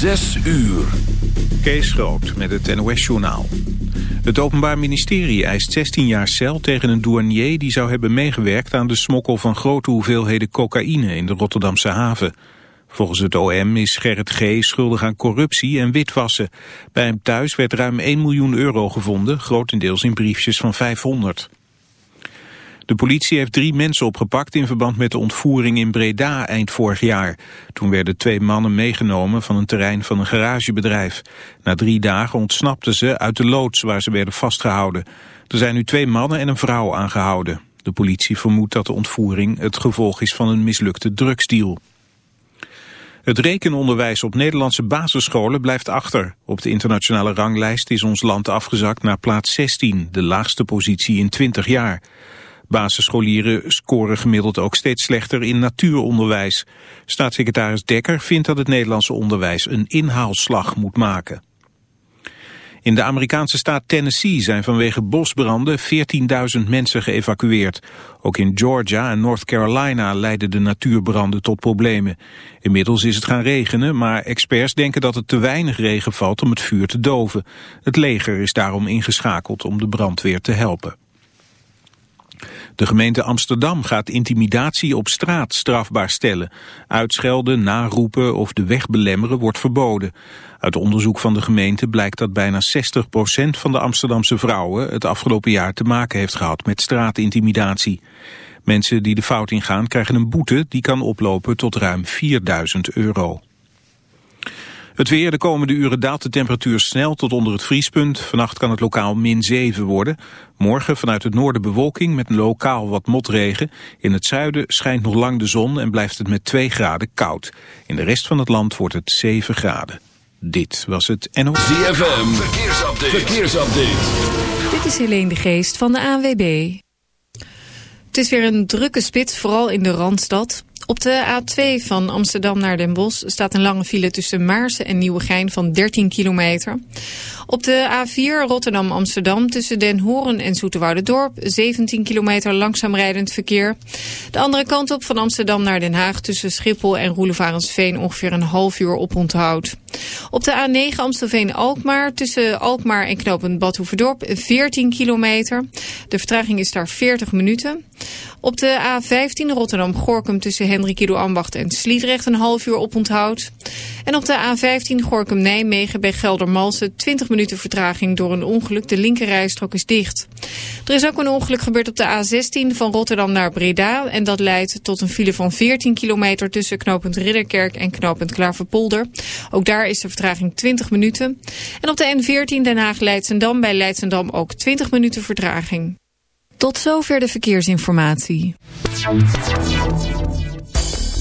Zes uur. Kees Groot met het NOS-journaal. Het Openbaar Ministerie eist 16 jaar cel tegen een douanier... die zou hebben meegewerkt aan de smokkel van grote hoeveelheden cocaïne... in de Rotterdamse haven. Volgens het OM is Gerrit G. schuldig aan corruptie en witwassen. Bij hem thuis werd ruim 1 miljoen euro gevonden... grotendeels in briefjes van 500. De politie heeft drie mensen opgepakt in verband met de ontvoering in Breda eind vorig jaar. Toen werden twee mannen meegenomen van een terrein van een garagebedrijf. Na drie dagen ontsnapten ze uit de loods waar ze werden vastgehouden. Er zijn nu twee mannen en een vrouw aangehouden. De politie vermoedt dat de ontvoering het gevolg is van een mislukte drugsdeal. Het rekenonderwijs op Nederlandse basisscholen blijft achter. Op de internationale ranglijst is ons land afgezakt naar plaats 16, de laagste positie in 20 jaar. Basisscholieren scoren gemiddeld ook steeds slechter in natuuronderwijs. Staatssecretaris Dekker vindt dat het Nederlandse onderwijs een inhaalslag moet maken. In de Amerikaanse staat Tennessee zijn vanwege bosbranden 14.000 mensen geëvacueerd. Ook in Georgia en North Carolina leiden de natuurbranden tot problemen. Inmiddels is het gaan regenen, maar experts denken dat het te weinig regen valt om het vuur te doven. Het leger is daarom ingeschakeld om de brandweer te helpen. De gemeente Amsterdam gaat intimidatie op straat strafbaar stellen. Uitschelden, naroepen of de weg belemmeren wordt verboden. Uit onderzoek van de gemeente blijkt dat bijna 60% van de Amsterdamse vrouwen het afgelopen jaar te maken heeft gehad met straatintimidatie. Mensen die de fout ingaan krijgen een boete die kan oplopen tot ruim 4000 euro. Het weer de komende uren daalt de temperatuur snel tot onder het vriespunt. Vannacht kan het lokaal min 7 worden. Morgen vanuit het noorden bewolking met lokaal wat motregen. In het zuiden schijnt nog lang de zon en blijft het met 2 graden koud. In de rest van het land wordt het 7 graden. Dit was het NOS. ZFM, verkeersupdate. verkeersupdate. Dit is Helene de Geest van de ANWB. Het is weer een drukke spits, vooral in de Randstad. Op de A2 van Amsterdam naar Den Bosch staat een lange file tussen Maarsen en Nieuwegein van 13 kilometer. Op de A4 Rotterdam-Amsterdam tussen Den Horen en Dorp 17 kilometer langzaam rijdend verkeer. De andere kant op van Amsterdam naar Den Haag tussen Schiphol en Roelevarensveen ongeveer een half uur op onthoud. Op de A9 Amstelveen-Alkmaar tussen Alkmaar en knooppunt Badhoevedorp 14 kilometer. De vertraging is daar 40 minuten. Op de A15 Rotterdam-Gorkum tussen Hendrik Ambacht en Sliedrecht een half uur op onthoud. En op de A15 Gorkum-Nijmegen bij Geldermalsen 20 minuten vertraging door een ongeluk. De linkerrijstrook is dicht. Er is ook een ongeluk gebeurd op de A16 van Rotterdam naar Breda. En dat leidt tot een file van 14 kilometer tussen knooppunt Ridderkerk en knooppunt Klaverpolder. Ook daar is de vertraging 20 minuten. En op de N14 Den Haag-Leidsendam bij Leidsendam ook 20 minuten vertraging. Tot zover de verkeersinformatie.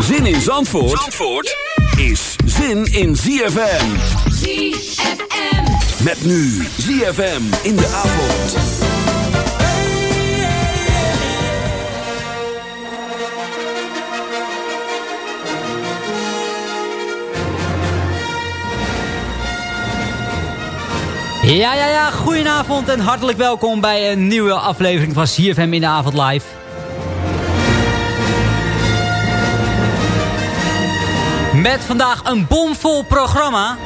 Zin in Zandvoort, Zandvoort is zin in ZFM. ZFM. Met nu ZFM in de avond. Ja, ja, ja, goedenavond en hartelijk welkom bij een nieuwe aflevering van ZFM in de avond live. Met vandaag een bomvol programma.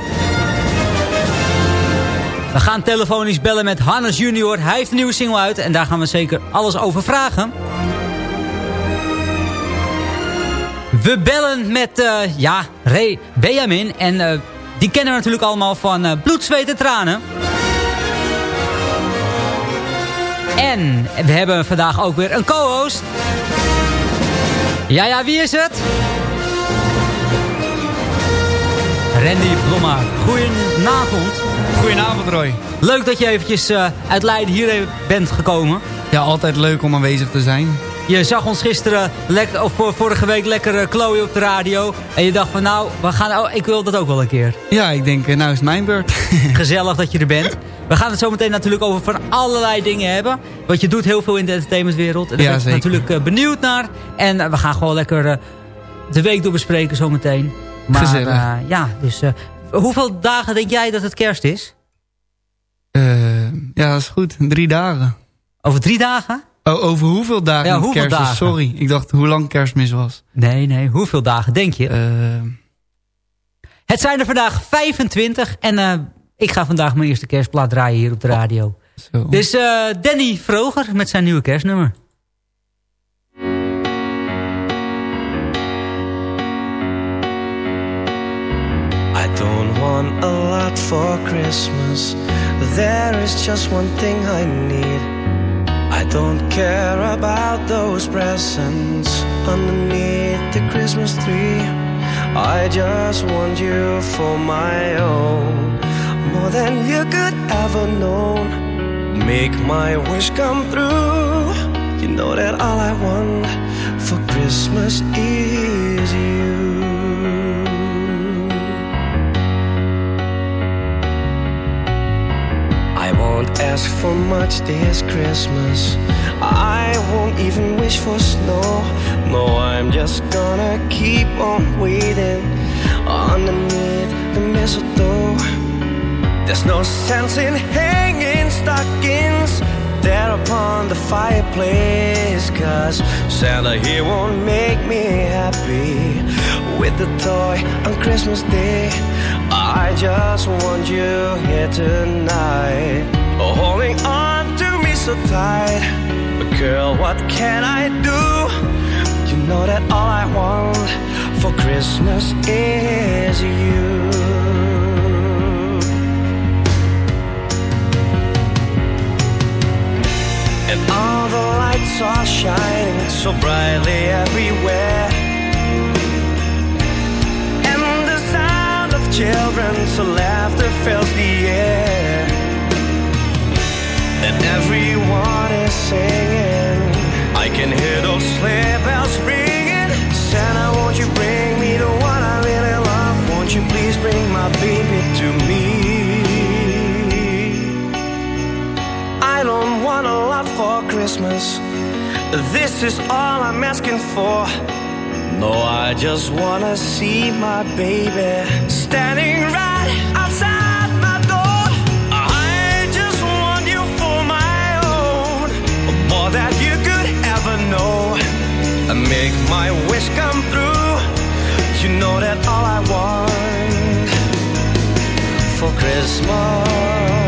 We gaan telefonisch bellen met Hannes Junior. Hij heeft een nieuwe single uit en daar gaan we zeker alles over vragen. We bellen met, uh, ja, Ray Benjamin. En uh, die kennen we natuurlijk allemaal van uh, Bloed, Zweet en Tranen. En we hebben vandaag ook weer een co-host. Ja, ja, wie is het? Randy Blomma. Goedenavond. Goedenavond, Roy. Leuk dat je eventjes uh, uit Leiden hier bent gekomen. Ja, altijd leuk om aanwezig te zijn. Je zag ons gisteren, of vorige week lekker uh, klooien op de radio. En je dacht van nou, we gaan, oh, ik wil dat ook wel een keer. Ja, ik denk, uh, nou is mijn beurt. Gezellig dat je er bent. We gaan het zo meteen natuurlijk over van allerlei dingen hebben. Want je doet heel veel in de entertainmentwereld. En daar ben ik natuurlijk benieuwd naar. En we gaan gewoon lekker de week door bespreken zo meteen. Maar, Gezellig. ja, dus hoeveel dagen denk jij dat het kerst is? ja, dat is goed. Drie dagen. Over drie dagen? Oh, over hoeveel dagen ja, hoeveel kerst dagen? Sorry, ik dacht hoe lang kerstmis was. Nee, nee, hoeveel dagen denk je? Het zijn er vandaag 25 en ik ga vandaag mijn eerste kerstplaat draaien hier op de radio. Zo. Dus Danny Vroger met zijn nieuwe kerstnummer. Want a lot for Christmas. There is just one thing I need. I don't care about those presents underneath the Christmas tree. I just want you for my own, more than you could ever know. Make my wish come true. You know that all I want for Christmas is you. I won't ask for much this Christmas. I won't even wish for snow. No, I'm just gonna keep on waiting underneath the mistletoe. There's no sense in hanging stockings there upon the fireplace. Cause Santa here won't make me happy with the toy on Christmas Day. I just want you here tonight, holding on to me so tight. But girl, what can I do? You know that all I want for Christmas is you. And all the lights are shining so brightly everywhere. And the sound of children's laughter fills the air Everyone is singing. I can hear those sleigh bells ringing. Santa, won't you bring me the one I really love? Won't you please bring my baby to me? I don't want a lot for Christmas. This is all I'm asking for. No, I just wanna see my baby standing right outside make my wish come true. You know that all I want for Christmas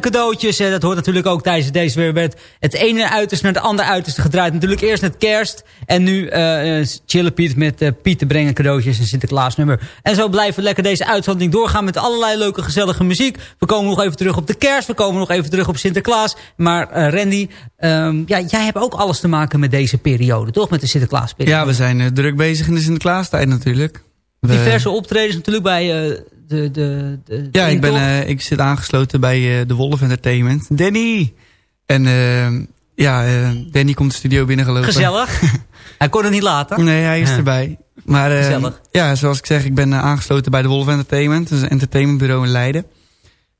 Cadeautjes. En dat hoort natuurlijk ook tijdens deze weer het ene uiterste naar het andere uiterste gedraaid. Natuurlijk eerst met kerst. En nu uh, Chille Piet met uh, Pieten brengen cadeautjes en Sinterklaasnummer. En zo blijven we lekker deze uitzending doorgaan met allerlei leuke gezellige muziek. We komen nog even terug op de kerst. We komen nog even terug op Sinterklaas. Maar uh, Randy, um, ja, jij hebt ook alles te maken met deze periode, toch? Met de Sinterklaasperiode. Ja, we zijn druk bezig in de Sinterklaastijd natuurlijk. We... Diverse optredens natuurlijk bij... De, de, de, ja, ik, ben, uh, ik zit aangesloten bij uh, de Wolf Entertainment. Danny! En uh, ja, Danny komt de studio binnengelopen. Gezellig. hij kon het niet laten. Nee, hij is ja. erbij. Maar Gezellig. ja, zoals ik zeg, ik ben aangesloten bij de Wolf Entertainment. Dat is een entertainmentbureau in Leiden.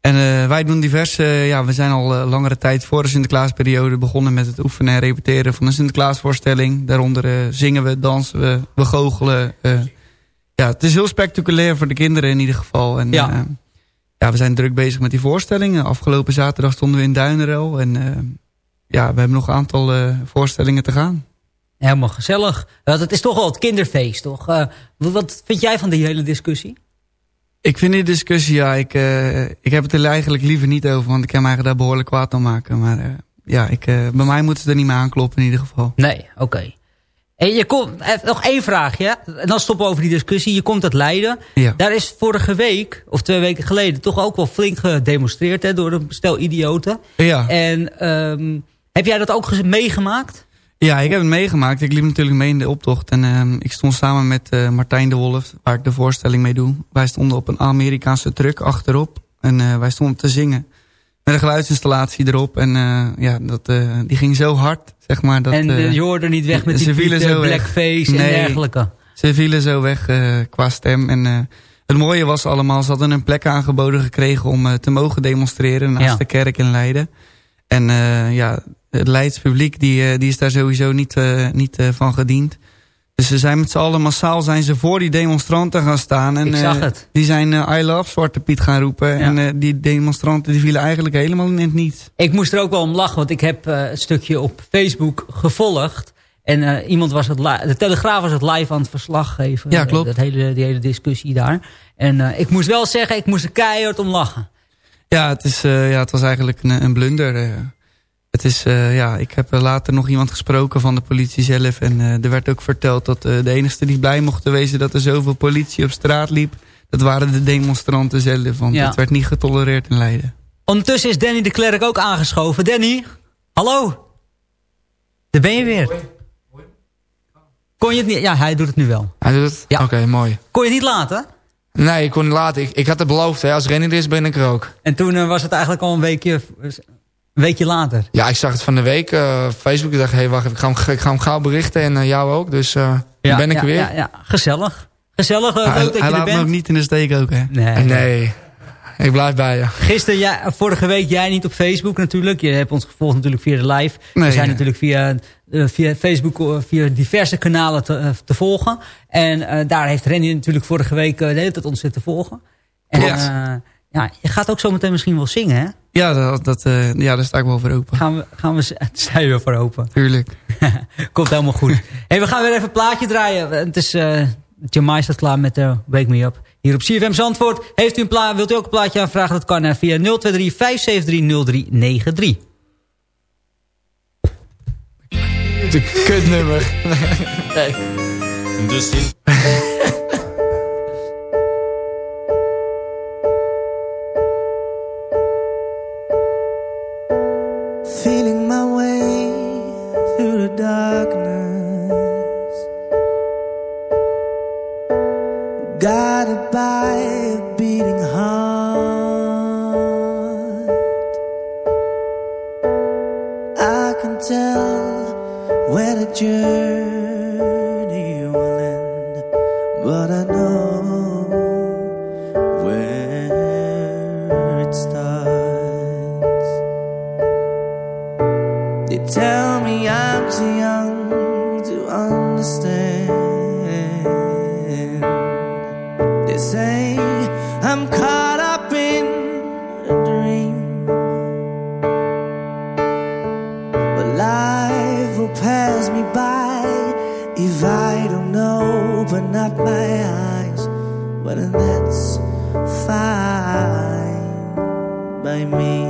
En wij doen diverse, ja, we zijn al langere tijd voor de Sinterklaasperiode begonnen met het oefenen en repeteren van een Sinterklaasvoorstelling. Daaronder zingen we, dansen we, we goochelen ja, het is heel spectaculair voor de kinderen in ieder geval. En, ja. Uh, ja, we zijn druk bezig met die voorstellingen. Afgelopen zaterdag stonden we in Duinerel. En uh, ja, we hebben nog een aantal uh, voorstellingen te gaan. Helemaal gezellig. Want het is toch wel het kinderfeest, toch? Wat vind jij van die hele discussie? Ik vind die discussie, ja, ik, ik heb het er eigenlijk liever niet over. Want ik kan mij daar behoorlijk kwaad aan maken. Maar ja, ik, bij mij moeten ze er niet mee aankloppen in ieder geval. Nee, oké. Okay. En je komt, nog één vraagje, en dan stoppen we over die discussie. Je komt uit Leiden. Ja. Daar is vorige week, of twee weken geleden, toch ook wel flink gedemonstreerd hè, door een stel idioten. Ja. En um, heb jij dat ook meegemaakt? Ja, ik heb het meegemaakt. Ik liep natuurlijk mee in de optocht. En um, ik stond samen met uh, Martijn de Wolf, waar ik de voorstelling mee doe. Wij stonden op een Amerikaanse truck achterop. En uh, wij stonden te zingen. Met een geluidsinstallatie erop. En uh, ja, dat, die ging zo hard. Zeg maar, dat, en uh, je hoorde niet weg met die Piet, blackface nee, en dergelijke. Ze vielen zo weg qua stem. En het mooie was allemaal, ze hadden een plek aangeboden gekregen om te mogen demonstreren naast ja. de kerk in Leiden. En ja, het Leids publiek die, die is daar sowieso niet, niet van gediend. Dus ze zijn met z'n allen massaal zijn ze voor die demonstranten gaan staan. En, Ik zag het. die zijn I love Zwarte Piet gaan roepen. Ja. En die demonstranten die vielen eigenlijk helemaal in het niet. Ik moest er ook wel om lachen, want ik heb een stukje op Facebook gevolgd. En iemand was het de Telegraaf was het live aan het verslag geven. Ja, klopt. Dat hele, die hele discussie daar. En ik moest wel zeggen, ik moest er keihard om lachen. Ja, het, is, ja, het was eigenlijk een, een blunder. Het is, uh, ja, ik heb later nog iemand gesproken van de politie zelf. En uh, er werd ook verteld dat uh, de enige die blij mochten wezen dat er zoveel politie op straat liep. Dat waren de demonstranten zelf. Want Ja. het werd niet getolereerd in Leiden. Ondertussen is Danny de Klerk ook aangeschoven. Danny, hallo. Daar ben je weer. Kon je het niet... Ja, hij doet het nu wel. Hij doet het? Ja. Oké, mooi. Kon je het niet laten? Nee, ik kon niet laten. Ik, ik had het beloofd. Hè. Als Rennie er is, ben ik er ook. En toen eh, was het eigenlijk al een weekje, weekje later. Ja, ik zag het van de week. eh, op Facebook. Ik dacht, hé, wacht even. Ik ga, hem, ik ga hem gauw berichten. En eh, jou ook. Dus eh, Ja, ben ik ja, er weer. Ja, ja, gezellig. Gezellig, leuk hij, dat je hij er laat bent. me ook niet in de steek ook, hè? Nee. Nee, ik blijf bij je. Gisteren, ja, vorige week jij niet op Facebook natuurlijk. Je hebt ons gevolgd natuurlijk via de live. Nee, We zijn natuurlijk via, eh, via Facebook, via diverse kanalen te, te volgen. En eh, daar heeft Randy natuurlijk vorige week eh, de hele tijd ons zitten volgen. En Klopt. eh, ja, je gaat ook zo meteen misschien wel zingen, hè? Ja, dat, dat, eh, ja, daar sta ik wel voor open. Gaan we, gaan we, sta je weer voor open. Tuurlijk. Komt helemaal goed. hey, we gaan weer even een plaatje draaien. Het is, uh, Jamai staat klaar met uh, Wake Me Up. Hier op CFM Zandvoort. Heeft u een pla wilt u ook een plaatje aanvragen? Dat kan uh, via 023 573 0393. Het is een kutnummer. nee. Dus in... open up my eyes. But that's fine by me.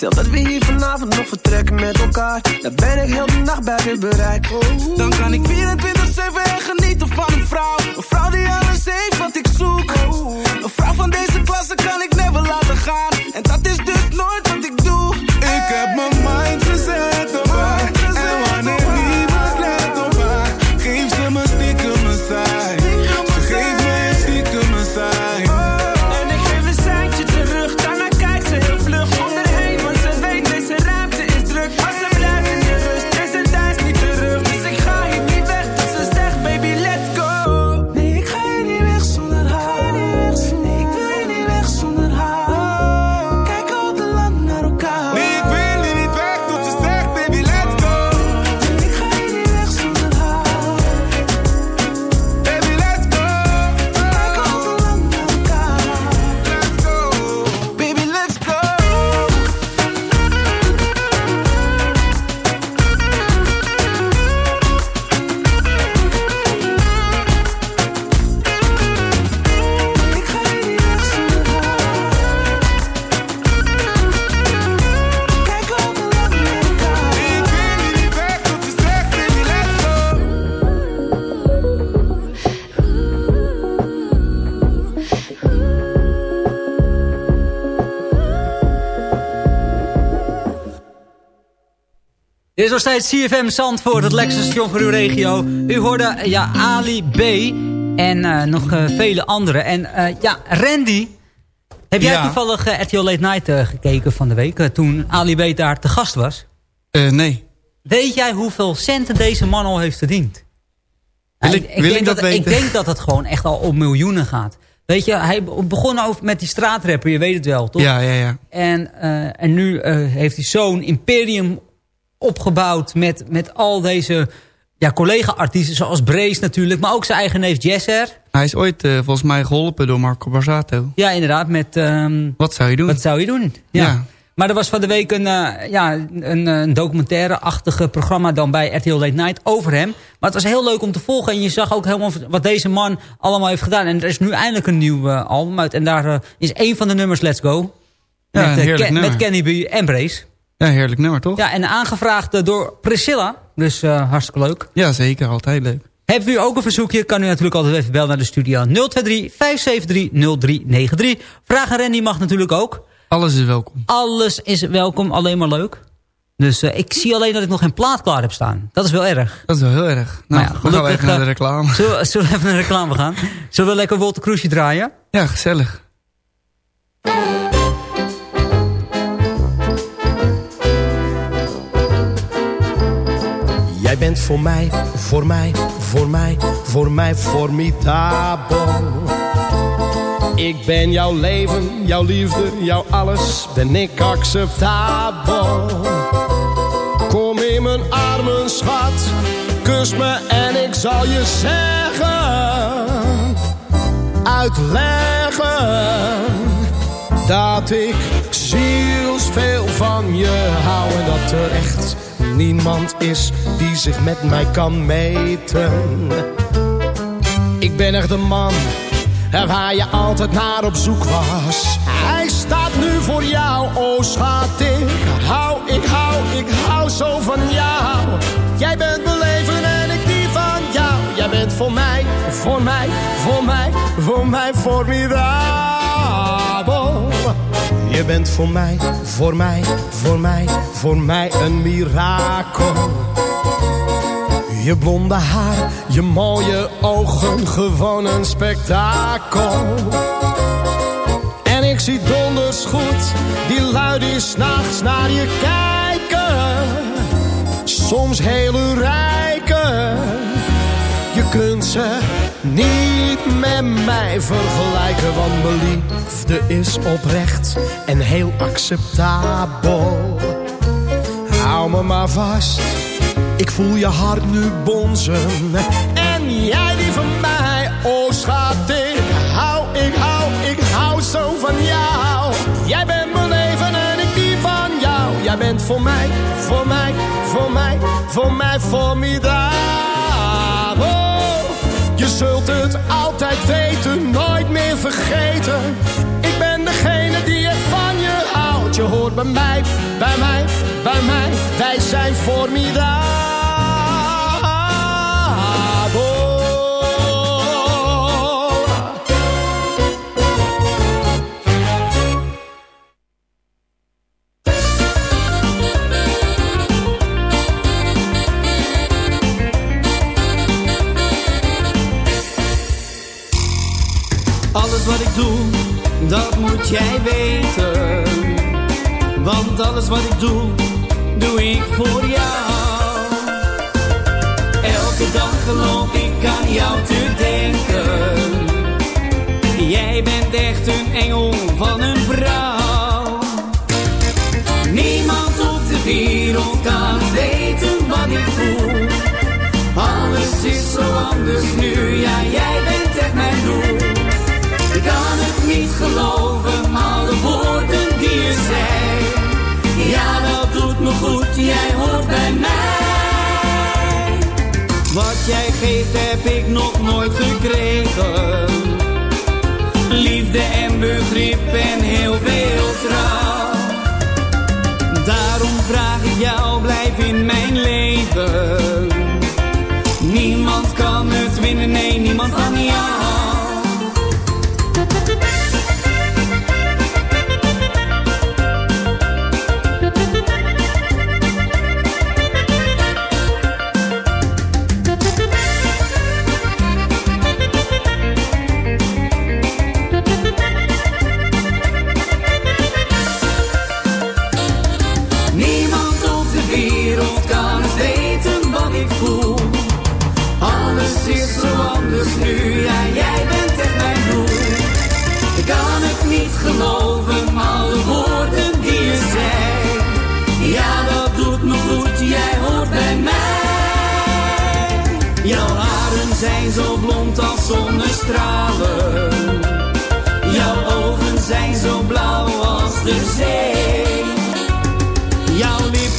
Stel dat we hier vanavond nog vertrekken met elkaar. Dan ben ik heel de nacht bij je bereik. Dan kan ik 24-7 en genieten van een vrouw. Een vrouw die alles heeft wat ik zoek nog steeds CFM Zandvoort, het lekkerste station voor uw regio. U hoorde ja, Ali B. En eh, nog eh, vele anderen. En eh, ja, Randy. Heb jij Ja. toevallig eh, RTL Late Night eh, gekeken van de week? eh, toen Ali B daar te gast was? Eh, nee. Weet jij hoeveel centen deze man al heeft verdiend? Wil ik- wil denk ik dat Ik weten? denk dat het gewoon echt al om miljoenen gaat. Weet je, hij begon over met die straatrapper, je weet het wel, toch? Ja, ja, ja. En, eh, en nu eh, heeft hij zo'n imperium opgebouwd met, met al deze ja, collega-artiesten, zoals Brace natuurlijk, maar ook zijn eigen neef Jesser. Hij is ooit eh, volgens mij geholpen door Marco Borsato. Ja, inderdaad, met... ehm, Wat zou je doen? wat zou je doen? Ja. Ja. Maar er was van de week een, eh, ja, een, eh, een documentaire-achtige programma dan bij RTL Late Night over hem. Maar het was heel leuk om te volgen. En je zag ook helemaal wat deze man allemaal heeft gedaan. En er is nu eindelijk een nieuw album uit. En daar is één van de nummers Let's Go. Ja, met, Ken- met Kenny B en Brace. Ja, heerlijk nummer, toch? Ja, en aangevraagd eh, door Priscilla. Dus eh, hartstikke leuk. Ja, zeker. Altijd leuk. Hebt u ook een verzoekje, kan u natuurlijk altijd even bellen naar de studio 023 573 0393. Vraag aan Randy mag natuurlijk ook. Alles is welkom. Alles is welkom, alleen maar leuk. Dus eh, ik zie alleen dat ik nog geen plaat klaar heb staan. Dat is wel erg. Dat is wel heel erg. Nou, ja, dan gaan we gelukkig, even naar de reclame. Zullen, we- zullen we even naar de reclame gaan? Zullen we lekker Walter draaien? Ja, gezellig. Bent voor mij, voor mij, voor mij, voor mij formidabel. Ik ben jouw leven, jouw liefde, jouw alles, ben ik acceptabel. Kom in mijn armen, schat, kus me en ik zal je zeggen, uitleggen dat ik zielsveel van je hou en dat er echt niemand is die zich met mij kan meten. Ik ben echt de man waar je altijd naar op zoek was. Hij staat nu voor jou, oh schat, ik hou, ik hou, ik hou zo van jou. Jij bent mijn leven en ik die van jou. Jij bent voor mij, voor mij, voor mij, voor mij formidabel. Je bent voor mij, voor mij, voor mij, voor mij een mirakel. Je blonde haar, je mooie ogen, gewoon een spektakel. En ik zie donders goed, die lui die s'nachts naar je kijken. Soms hele rijken. Je kunt ze niet met mij vergelijken, want mijn liefde is oprecht en heel acceptabel. Hou me maar vast, ik voel je hart nu bonzen. En jij die van mij, oh schat, ik hou, ik hou, ik hou zo van jou. Jij bent mijn leven en ik die van jou. Jij bent voor mij, voor mij, voor mij, voor mij formidabel. Je zult het altijd weten, nooit meer vergeten. Ik ben degene die het van je houdt. Je hoort bij mij, bij mij, bij mij. Wij zijn formidabel. Alles wat ik doe, dat moet jij weten. Want alles wat ik doe, doe ik voor jou. Elke dag loop ik aan jou te denken. Jij bent echt een engel van een vrouw. Niemand op de wereld kan weten wat ik voel. Alles is zo anders nu, ja jij bent echt mijn doel. Kan niet geloven, alle woorden die je zei. Ja, dat doet me goed, jij hoort bij mij. Wat jij geeft heb ik nog nooit gekregen. Liefde en begrip en heel veel trouw. Daarom vraag ik jou, blijf in mijn leven. Niemand kan het winnen, nee, niemand van jou.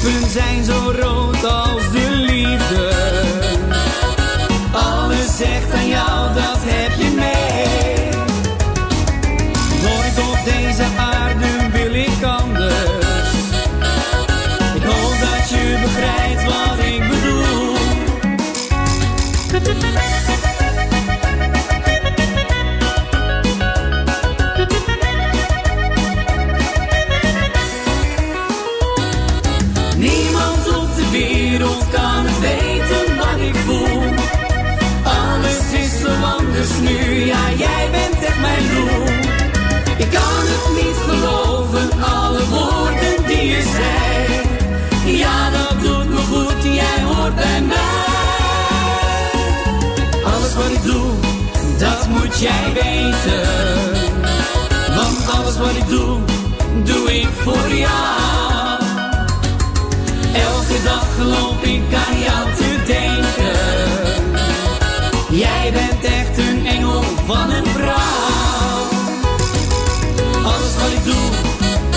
Lippen zijn zo rood als de liefde. Alles zegt aan jou, jij weten. Want alles wat ik doe, doe ik voor jou. Elke dag loop ik aan jou te denken. Jij bent echt een engel van een vrouw. Alles wat ik doe,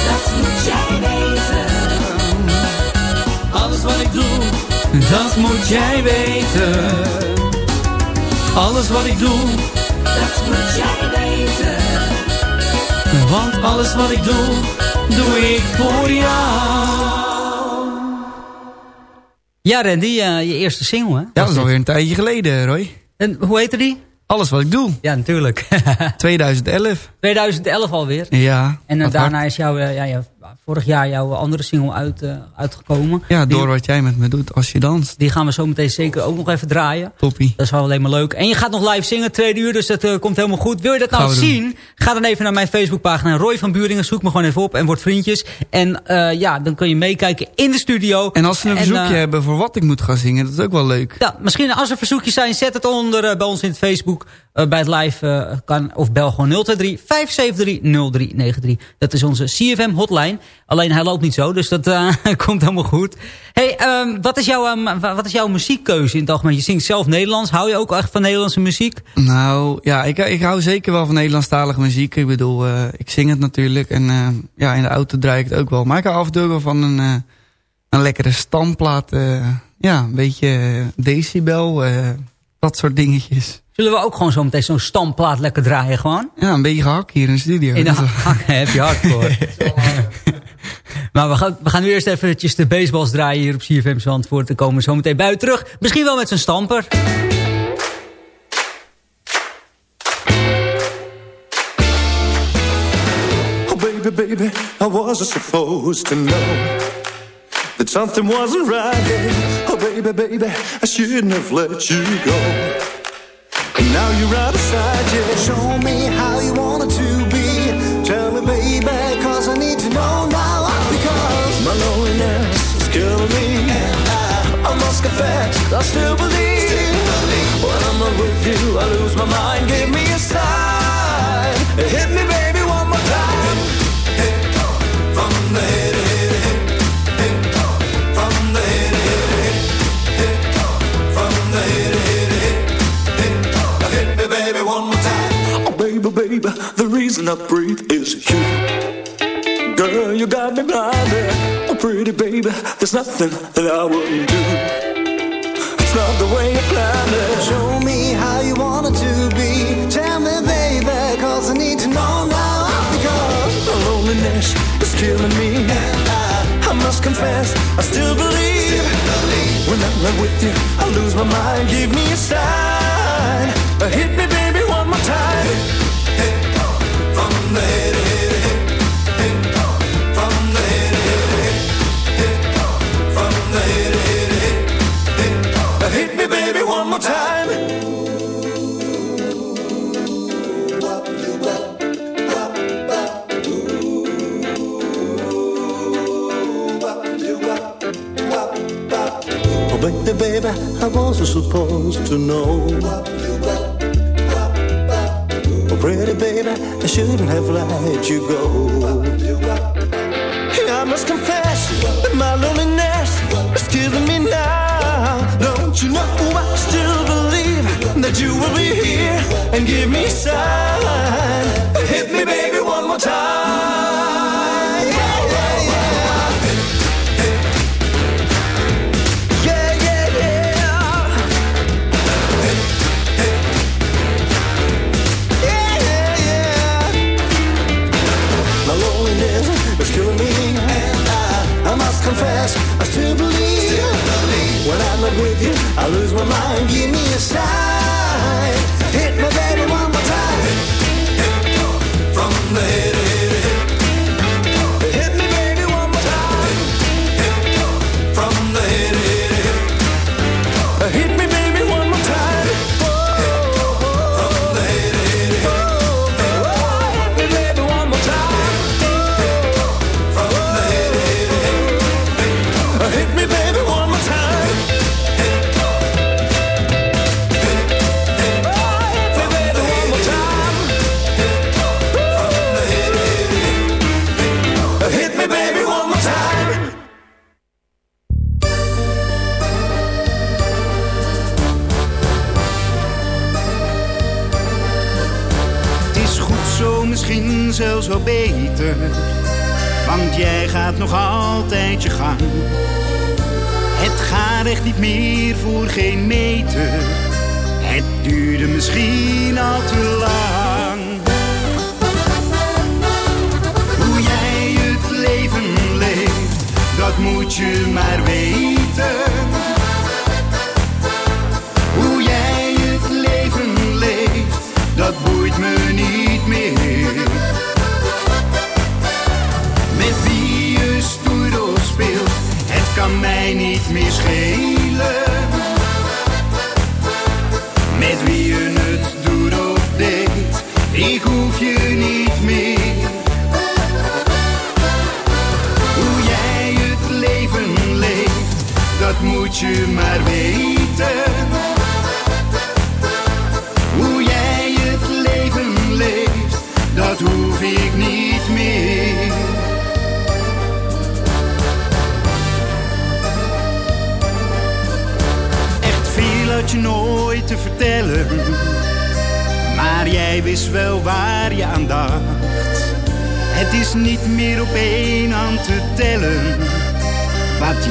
dat moet jij weten. Alles wat ik doe, dat moet jij weten. Alles wat ik doe, Want alles wat ik doe, doe ik voor jou. Ja, Randy, uh, je eerste single, hè? Ja, dat is alweer een tijdje geleden, Roy. En hoe heette die? Alles wat ik doe. Ja, natuurlijk. 2011. 2011 alweer. Ja. En uh, daarna is jouw, uh, ja, ja, vorig jaar jouw andere single uit, uh, uitgekomen. Ja, door die, wat jij met me doet als je danst. Die gaan we zo meteen zeker ook nog even draaien. Toppie. Dat is wel alleen maar leuk. En je gaat nog live zingen, tweede uur, dus dat komt helemaal goed. Wil je dat nou zien? Doen. Ga dan even naar mijn Facebookpagina. Roy van Buringen, zoek me gewoon even op en word vriendjes. En ja, dan kun je meekijken in de studio. En als ze een verzoekje hebben voor wat ik moet gaan zingen, dat is ook wel leuk. Ja, misschien als er verzoekjes zijn, zet het onder bij ons in het Facebook. Bij het live kan, of bel gewoon 023 573 0393. Dat is onze CFM hotline. Alleen hij loopt niet zo, dus dat uh, komt helemaal goed. hey, um, wat, is jouw, um, wat is jouw muziekkeuze in het algemeen? Je zingt zelf Nederlands. Hou je ook echt van Nederlandse muziek? Nou, ja, ik, ik hou zeker wel van Nederlandstalige muziek. Ik bedoel, ik zing het natuurlijk. En ja, in de auto draai ik het ook wel. Maar ik hou af van een, een lekkere stamplaat. ja, een beetje decibel. dat soort dingetjes. Zullen we ook gewoon zo meteen zo'n stamplaat lekker draaien gewoon? Ja, een beetje gehak hier in de studio. In de hak heb je hard voor. Maar we gaan, we gaan nu eerst eventjes de baseballs draaien hier op CFM Zandvoort. Dan komen we zo meteen buiten terug. Misschien wel met zijn stamper. Oh baby, baby, I wasn't supposed to know That something wasn't right Oh baby, baby, I shouldn't have let you go And now you're out of sight, yeah. Show me how you want it to be. Tell me baby, cause I need to know now Because my loneliness is killing me. And I, I must confess, I still believe, still believe. When I'm not with you, I lose my mind. Give me a sign. Hit reason I breathe is you Girl, you got me blinded Oh pretty baby, there's nothing that I wouldn't do. It's not the way you planned it. Show me how you want it to be. Tell me baby, cause I need to know now. Because my loneliness is killing me. And I, I must confess, I still believe, still believe. When I'm not with you, I lose my mind. Give me a sign. Hit me baby one more time baby, I wasn't supposed to know. Oh pretty baby, I shouldn't have let you go. I must confess that my loneliness is killing me now. Don't you know I still believe that you will be here and give me a sign? Hit me baby one more time I lose my mind Give me a sign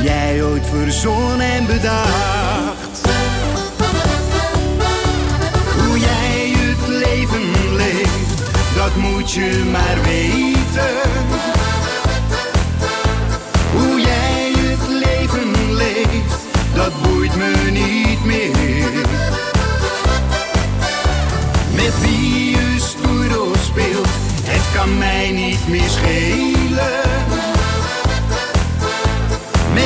jij ooit verzon en bedacht. Hoe jij het leven leeft, dat moet je maar weten. Hoe jij het leven leeft, dat boeit me niet meer. Met wie je stoer speelt, het kan mij niet meer schelen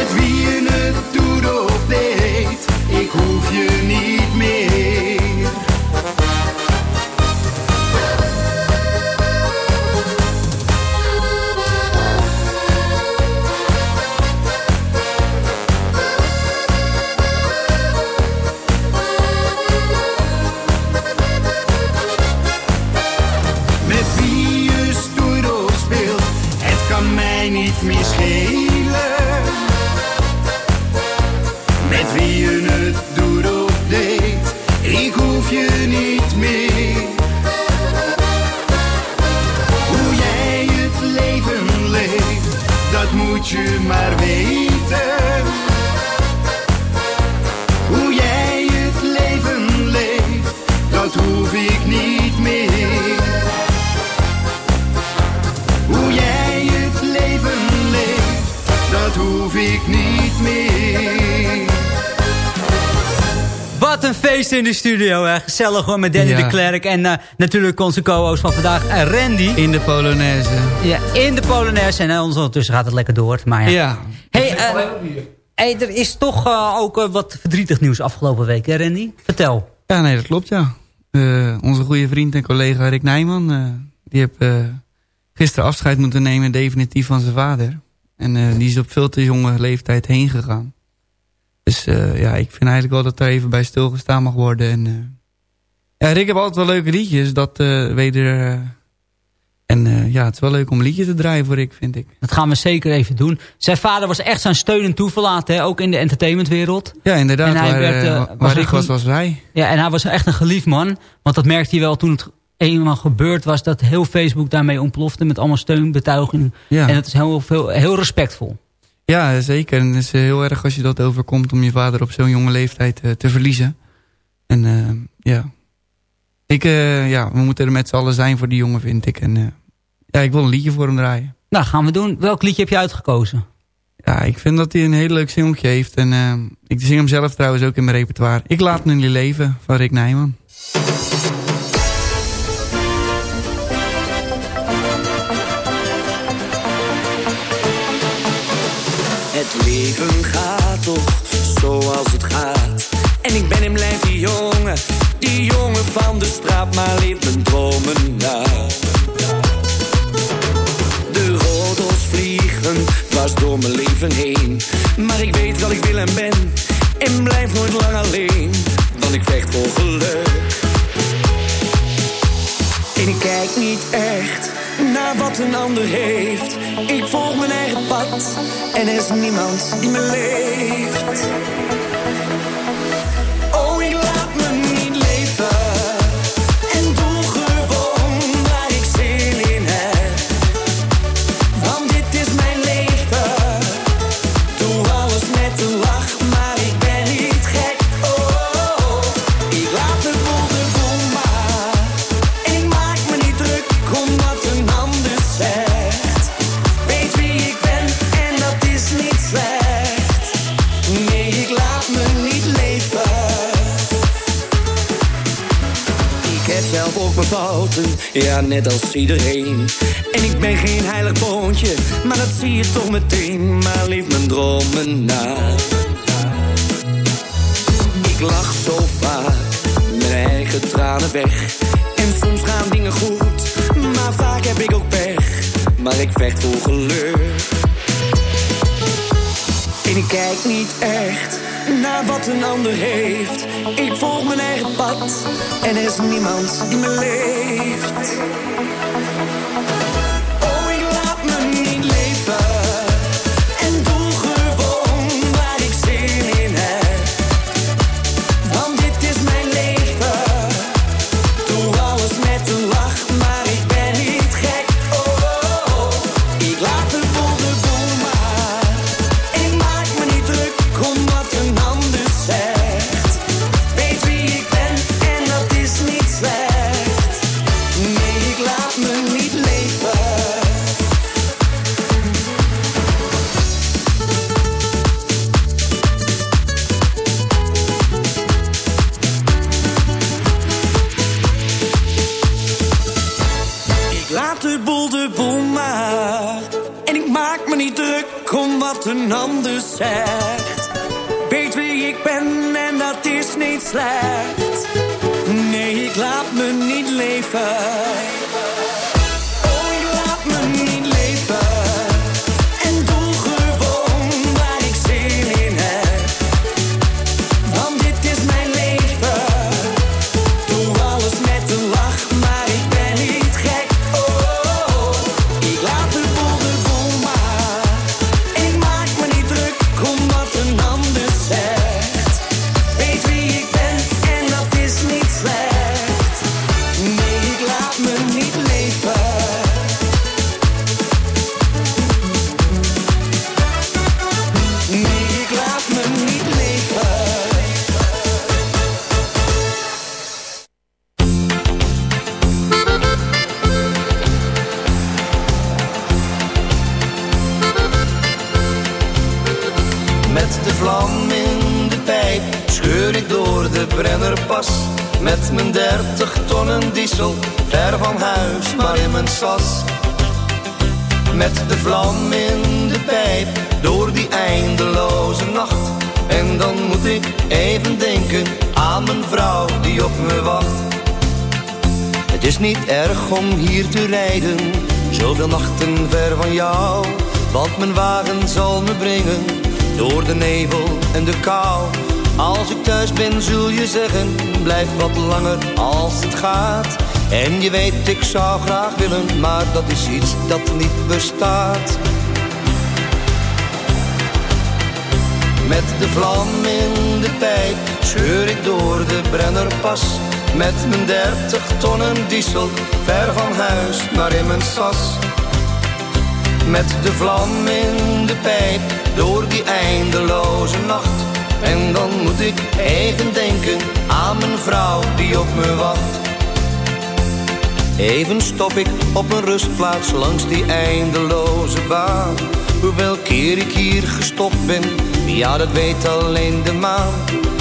doet of de studio. Gezellig hoor, met Danny Ja. de Klerk. En eh, natuurlijk onze co-host van vandaag, eh, Randy. In de Polonaise. Ja, in de Polonaise. En eh, ondertussen gaat het lekker door. Maar ja. Ja. Hey, hey, er is toch ook wat verdrietig nieuws afgelopen week, hè Randy? Vertel. Ja, nee, dat klopt, ja. Onze goede vriend en collega Rick Nijman... die heeft gisteren afscheid moeten nemen definitief van zijn vader. En die is op veel te jonge leeftijd heen gegaan. Dus eh, ja, ik vind eigenlijk wel dat er even bij stilgestaan mag worden. En, eh, ja, Rick heeft altijd wel leuke liedjes, dat eh weder... en ja, het is wel leuk om een liedje te draaien voor Rick, vind ik. Dat gaan we zeker even doen. Zijn vader was echt zijn steun en toeverlaat, hè? ook in de entertainmentwereld. Ja, inderdaad, En hij waar, werd, was Rick was, was wij. Ja, en hij was echt een geliefd man. Want dat merkte hij wel toen het eenmaal gebeurd was... dat heel Facebook daarmee ontplofte met allemaal steunbetuigingen. Ja. En dat is heel, veel, heel respectvol. Ja, zeker. En het is eh, heel erg als je dat overkomt om je vader op zo'n jonge leeftijd eh, te verliezen. En eh, ja. Ik, ja, we moeten er met z'n allen zijn voor die jongen, vind ik. En ja, ik wil een liedje voor hem draaien. Nou, gaan we doen. Welk liedje heb je uitgekozen? Ja, ik vind dat hij een heel leuk singeltje heeft. En ik zing hem zelf trouwens ook in mijn repertoire. Ik laat jullie leven van Rick Nijman. Leven gaat toch zoals het gaat. En ik ben en blijf die jongen, die jongen van de straat, maar leef mijn dromen na. De roddels vliegen dwars door mijn leven heen. Maar ik weet wat ik wil en ben, en blijf nooit lang alleen. Want ik vecht voor geluk. En ik kijk niet echt naar wat een ander heeft. Ik volg mijn eigen pad en er is niemand die me leeft. Ja net als iedereen. En ik ben geen heilig boontje, maar dat zie je toch meteen. Maar leef mijn dromen na. Ik lach zo vaak, mijn eigen tranen weg. En soms gaan dingen goed, maar vaak heb ik ook pech. Maar ik vecht voor geluk. En ik kijk niet echt naar wat een ander heeft. Ik volg mijn eigen pad en er is niemand die me leeft. Niet leven. Niet erg om hier te rijden, zoveel nachten ver van jou. Want mijn wagen zal me brengen, door de nevel en de kou. Als ik thuis ben zul je zeggen, blijf wat langer als het gaat. En je weet, ik zou graag willen, maar dat is iets dat niet bestaat. Met de vlam in de pijp scheur ik door de Brennerpas. Met mijn dertig tonnen diesel, ver van huis, maar in mijn sas. Met de vlam in de pijp, door die eindeloze nacht. En dan moet ik even denken aan mijn vrouw die op me wacht. Even stop ik op een rustplaats langs die eindeloze baan. Hoeveel keer ik hier gestopt ben, ja dat weet alleen de maan.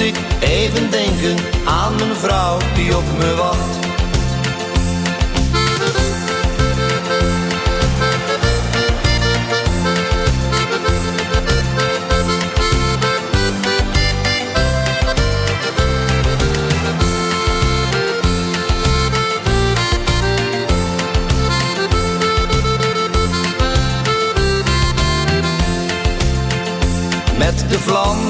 ik even denken aan mijn vrouw die op me wacht. Met de vlam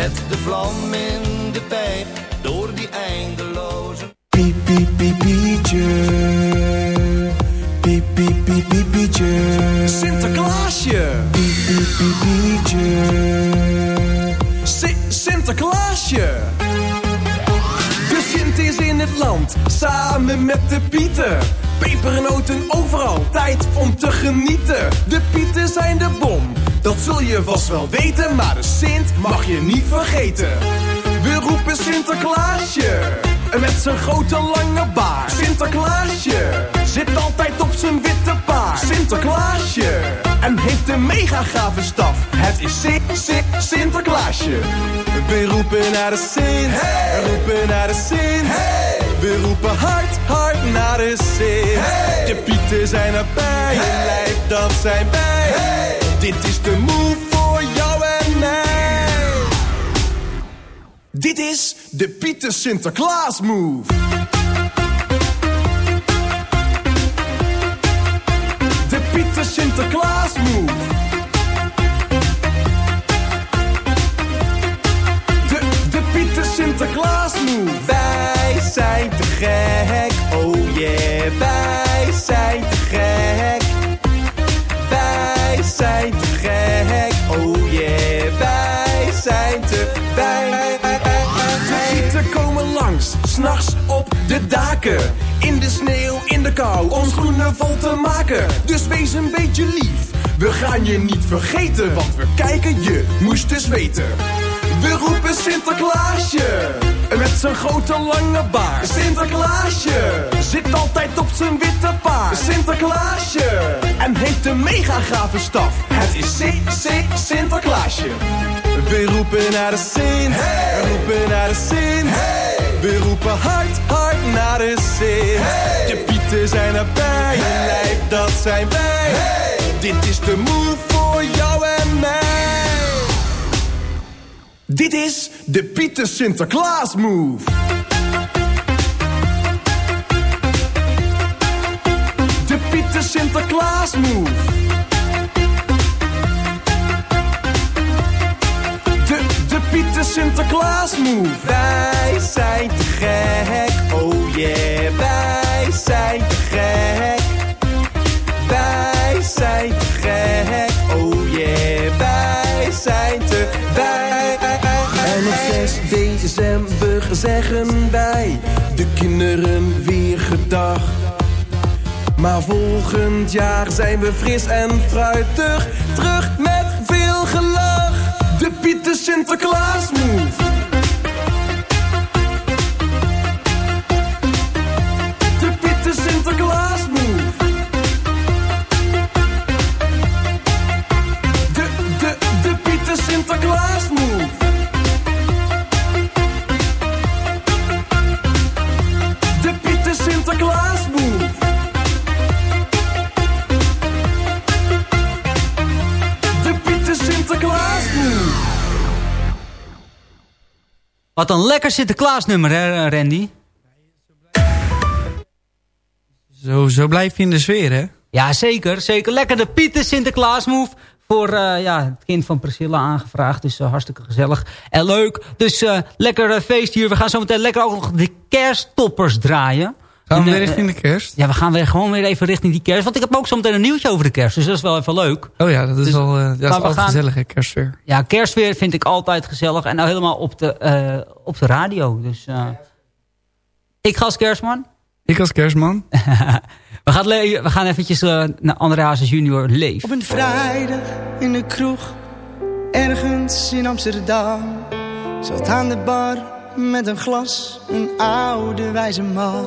Met de vlam in de pijp, door die eindeloze... Piep, piep, piep, pietje. Piep, piep, piep, piep, pietje. Sinterklaasje. Piep, piep, piep, pietje. Si Sinterklaasje. De Sint is in het land, samen met de Pieten. Pepernoten overal, tijd om te genieten. De Pieten zijn de bom, dat zul je vast wel weten. Maar de Sint mag je niet vergeten. We roepen Sinterklaasje, met zijn grote lange baard. Sinterklaasje, zit altijd op zijn witte paard. Sinterklaasje, en heeft een mega gave staf. Het is Sint, Sint, Sinterklaasje. We roepen naar de Sint, we roepen naar de Sint. We roepen hard, hard naar de Sint. De pieten zijn erbij, en lijkt dat zijn bij. Dit is de move voor jou en mij. Dit is de Pieter Sinterklaas move. Pieter Sinterklaas move. De, de Pieter Sinterklaas s'nachts op de daken. In de sneeuw, in de kou, om schoenen vol te maken. Dus wees een beetje lief, we gaan je niet vergeten. Want we kijken, je moest dus weten. We roepen Sinterklaasje, met zijn grote lange baard. Sinterklaasje, zit altijd op zijn witte paard. Sinterklaasje, en heeft een mega gave staf. Het is C-C Sinterklaasje. We roepen naar de Sint, we roepen naar de Sint. We roepen hard, hard naar de Sint. De pieten zijn erbij, en lijf dat zijn wij. Dit is de move voor jou en mij. Dit is de Pieter Sinterklaas move. De Pieter Sinterklaas move. De Sinterklaas move. Wij zijn te gek, oh yeah. Wij zijn te gek. Wij zijn te gek, oh yeah. Wij zijn te, wij. En op 6 december zeggen wij de kinderen weer gedag. Maar volgend jaar zijn we fris en fruitig, terug met veel gelach. De Pieter Sinterklaas move. Wat een lekker Sinterklaasnummer, hè, Randy? Zo, zo blijf je in de sfeer, hè? Ja, zeker. Zeker. Lekker de Pieter Sinterklaas move. Voor eh, ja, het kind van Priscilla aangevraagd. Dus uh, hartstikke gezellig. En leuk. Dus uh, lekker feest hier. We gaan zo meteen lekker ook nog de kersttoppers draaien. Gaan we weer eh, richting de kerst? Ja, we gaan weer gewoon weer even richting die kerst. Want ik heb ook zo meteen een nieuwtje over de kerst. Dus dat is wel even leuk. Oh ja, dat is Dus- wel eh, ja, dat is altijd gaan- gezellig, hè, kerstfeer. Ja, kerstweer vind ik altijd gezellig. En nou helemaal op de, eh, op de radio. Dus eh, ik ga als kerstman. Ik als kerstman. we, gaan we gaan eventjes eh, naar André Hazes junior Leef. Op een vrijdag in de kroeg, ergens in Amsterdam. Zat aan de bar met een glas, een oude wijze man.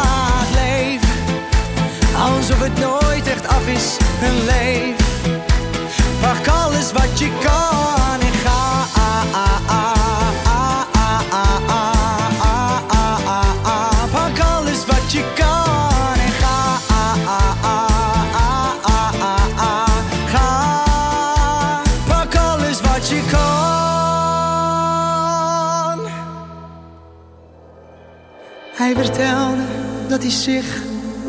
Alsof het nooit echt af is, leef Pak alles wat je kan en ga. Pak alles wat je kan en ga. Ga, pak alles wat je kan. Hij vertelde dat hij zich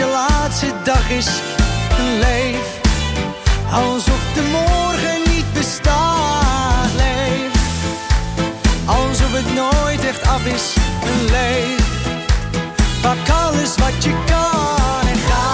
je laatste dag is. Leef alsof de morgen niet bestaat. Leef alsof het nooit echt af is. Leef pak alles wat je kan en ga.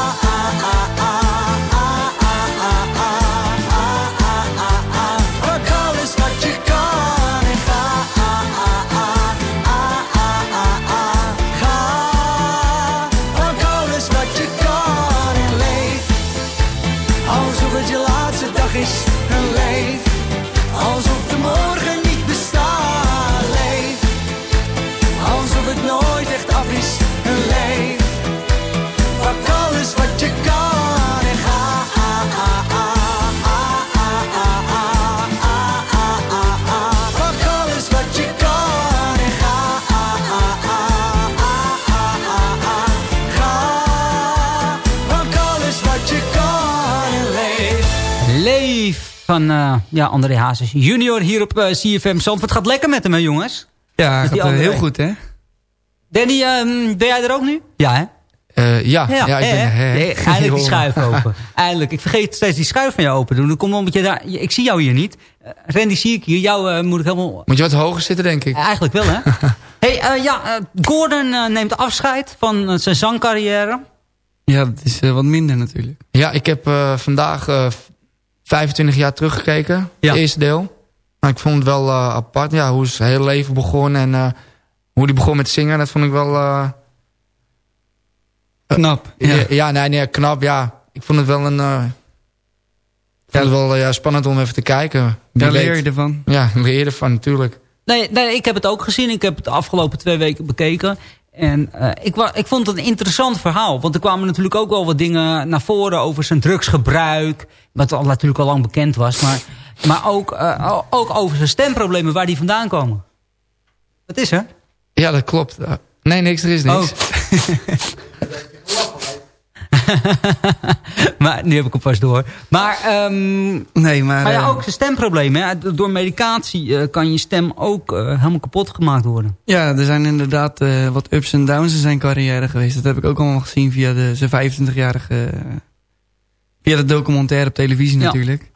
Van eh, ja, André Hazes junior hier op eh, CFM Zandvoort. Het gaat lekker met hem, hè, jongens? Ja, die gaat, eh, heel goed, hè? Danny, ehm, ben jij er ook nu? Ja, hè? Ja, ja, ik ben... hè? Eindelijk die schuif open. Eindelijk. Ik vergeet steeds die schuif van jou open doen. Dan komt omdat je daar... Ik zie jou hier niet. Randy zie ik hier. Jou moet ik helemaal... Moet je wat hoger zitten, denk ik. Eigenlijk wel, hè? hey, ja, Gordon neemt afscheid van zijn zangcarrière. Ja, dat is wat minder natuurlijk. Ja, ik heb vandaag 25 jaar teruggekeken. Het eerste deel. Maar ik vond het wel eh, apart. Ja, hoe zijn hele leven begon en eh, hoe hij begon met zingen. Dat vond ik wel... eh, Knap. Ja, ja nee, nee, knap, ja. Ik vond het wel een... eh, ik vond het wel ja, spannend om even te kijken. Wie Daar leer je ervan. Ja, leer je ervan natuurlijk. Nee, nee, ik heb het ook gezien. Ik heb het de afgelopen twee weken bekeken. En eh, ik, ik vond het een interessant verhaal. Want er kwamen natuurlijk ook wel wat dingen naar voren over zijn drugsgebruik. Wat al natuurlijk al lang bekend was. Maar, maar ook, eh, ook over zijn stemproblemen, waar die vandaan komen. Wat is er? Ja, dat klopt. Eh, Nee, niks, er is niks. maar nu heb ik hem pas door. Maar, ehm, nee, maar, maar ja, eh, ook zijn stemproblemen. Door medicatie eh, kan je stem ook eh, helemaal kapot gemaakt worden. Ja, er zijn inderdaad wat ups en downs in zijn carrière geweest. Dat heb ik ook allemaal gezien via de, zijn 25-jarige... eh, via de documentaire op televisie Ja. natuurlijk.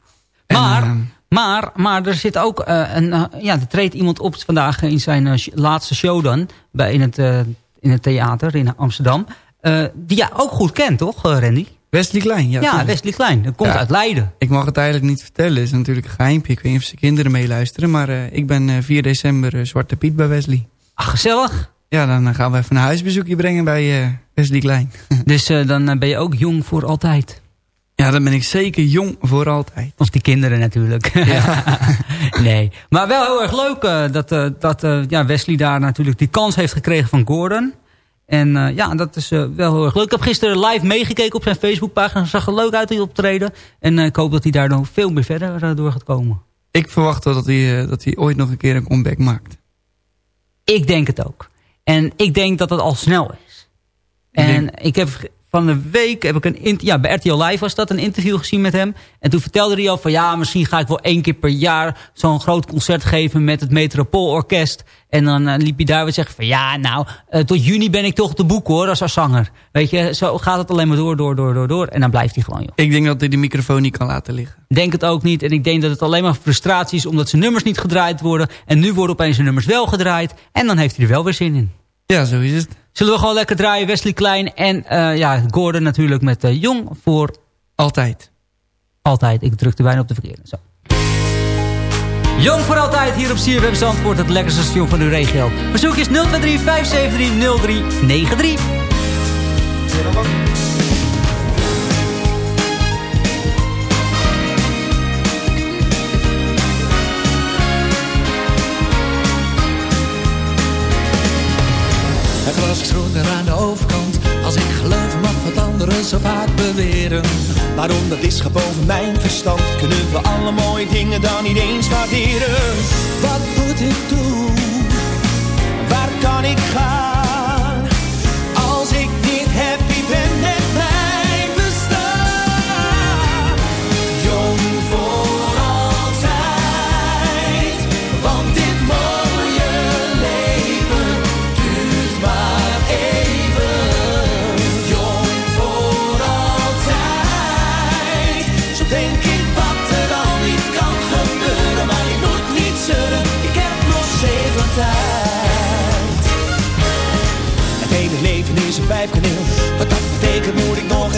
Maar, eh, maar, maar er zit ook een, ja, er treedt iemand op vandaag in zijn laatste show dan, bij, in, het, in het theater in Amsterdam. Eh, die jij ook goed kent, toch, eh, Randy? Wesley Klein, ja. Ja, tuurlijk. Wesley Klein. Dat komt Ja. uit Leiden. Ik mag het eigenlijk niet vertellen. Het is natuurlijk een geheimpje. Ik weet niet of zijn kinderen meeluisteren. Maar eh, ik ben eh, 4 december Zwarte Piet bij Wesley. Ach, gezellig. Ja, dan gaan we even een huisbezoekje brengen bij Wesley Klein. Dus dan ben je ook jong voor altijd. Ja, dan ben ik zeker jong voor altijd. Of die kinderen natuurlijk. nee, maar wel heel erg leuk dat, eh, dat ja, Wesley daar natuurlijk die kans heeft gekregen van Gordon. En eh, ja, dat is eh, wel heel erg leuk. Ik heb gisteren live meegekeken op zijn Facebookpagina. Zag er leuk uit die optreden. En eh, ik hoop dat hij daar nog veel meer verder door gaat komen. Ik verwacht wel dat hij, dat hij ooit nog een keer een comeback maakt. Ik denk het ook. En ik denk dat het al snel is. En ik heb van de week heb ik een ja, bij RTL Live was dat een interview gezien met hem. En toen vertelde hij al van ja, misschien ga ik wel één keer per jaar zo'n groot concert geven met het Metropoolorkest. En dan eh, liep hij daar weer zeggen van ja, nou, eh, tot juni ben ik toch te boek hoor, als, als zanger. Weet je, zo gaat het alleen maar door, door, door, door, door. En dan blijft hij gewoon joh. Ik denk dat hij de microfoon niet kan laten liggen. Denk het ook niet. En ik denk dat het alleen maar frustratie is omdat zijn nummers niet gedraaid worden. En nu worden opeens zijn nummers wel gedraaid. En dan heeft hij er wel weer zin in. Ja, zo is het. Zullen we gewoon lekker draaien, Wesley Klein en eh, ja, Gordon natuurlijk met Jong voor... Altijd. Altijd, ik drukte bijna op de verkeerde. Zo. Jong voor altijd hier op CFM Zandvoort, het lekkerste station van uw regio. Verzoek is 023 573 0393. Is groener aan de overkant Als ik geloof mag wat anderen zo vaak beweren Waarom dat is geboven mijn verstand Kunnen we alle mooie dingen dan niet eens waarderen Wat moet ik doen? Waar kan ik gaan?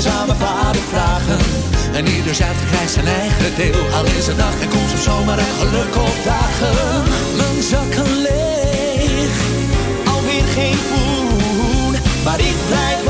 eens mijn vader vragen. En ieder zuivergrijs zijn eigen deel. Al is het dag, en komt ze zomaar en geluk opdagen. Mijn zakken leeg, alweer geen poen. Maar ik blijf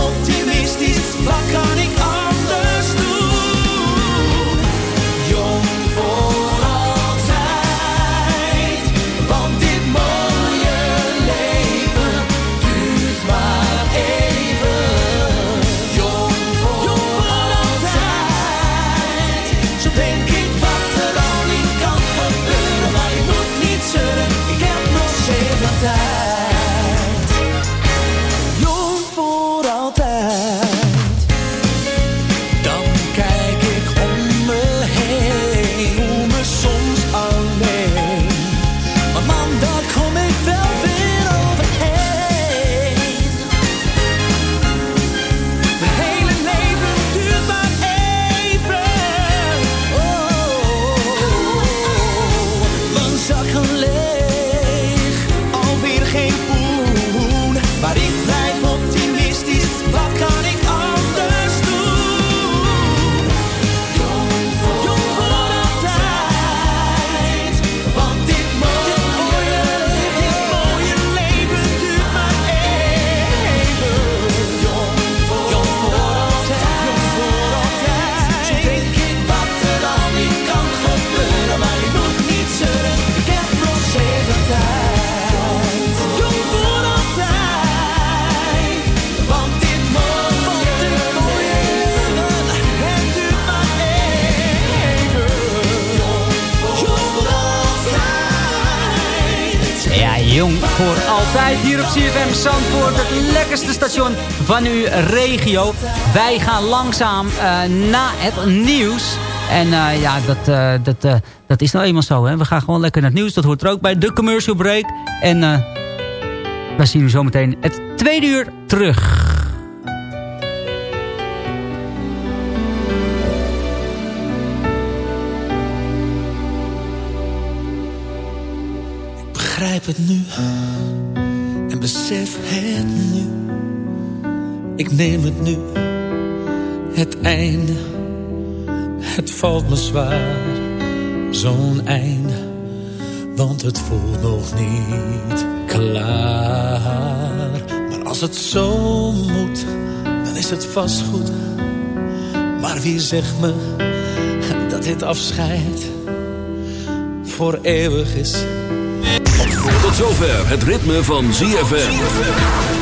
van uw regio. Wij gaan langzaam eh, na het nieuws. En eh, ja, dat, eh, dat, dat is nou eenmaal zo. Hè. We gaan gewoon lekker naar het nieuws. Dat hoort er ook bij de commercial break. En wij zien u zometeen het tweede uur terug. begrijp het nu en besef het nu. Ik neem het nu, het einde. Het valt me zwaar, zo'n einde. Want het voelt nog niet klaar. Maar als het zo moet, dan is het vast goed. Maar wie zegt me dat dit afscheid voor eeuwig is? Tot zover het ritme van ZFM.